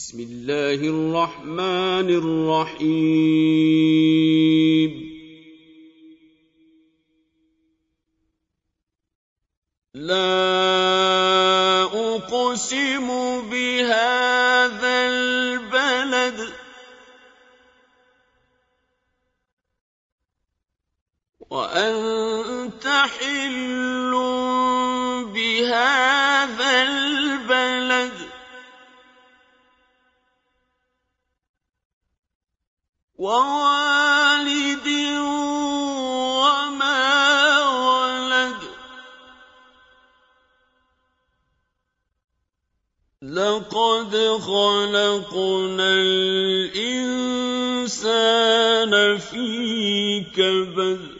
بسم الله الرحمن الرحيم. لا أقسم بهذا البلد. وأنت حل ووالد وما ولد. لقد خلقنا الإنسان في كبد.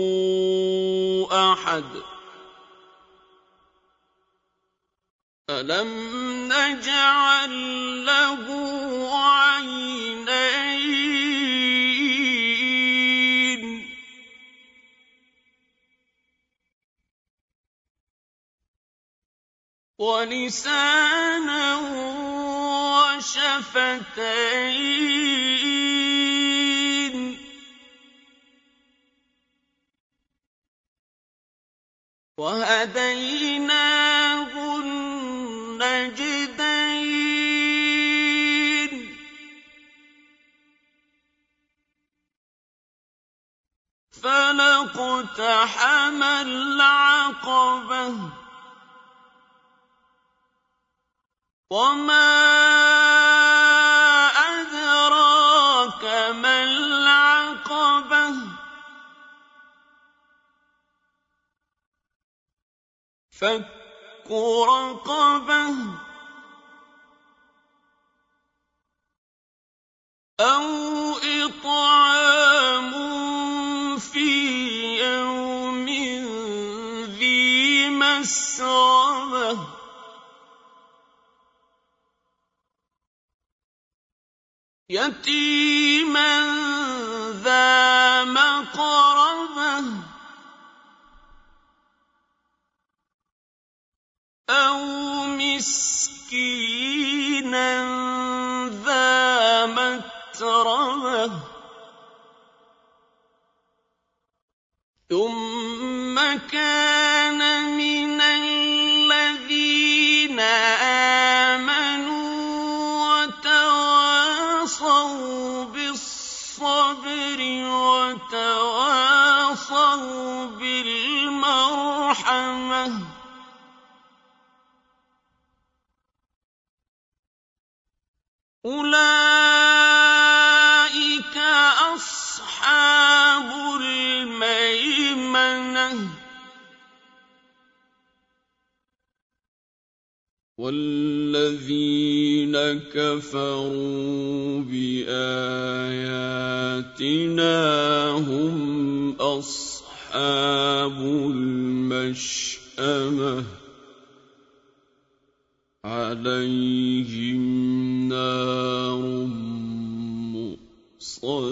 أحد. ألم نجعل له عينين؟ ولسانا وشفتين وهديناه النجدين. فلاقتحم العقبة. وما فك رقبة أو إطعام في يوم ذي مسغبة يتيما ذا مقربة مِسْكِينًا ذَا مَتْرَبَةٍ. ثُمَّ كَانَ مِنَ الَّذِينَ آمَنُوا وَتَوَاصَوْا بِالصَّبْرِ وَتَوَاصَوْا بِالْمَرْحَمَةِ. أُولَٰئِكَ أَصْحَابُ الْمَيْمَنَةِ. وَالَّذِينَ كَفَرُوا بِآيَاتِنَا هُمْ أَصْحَابُ الْمَشْأَمَةِ. عَلَيْهِمْ صلاة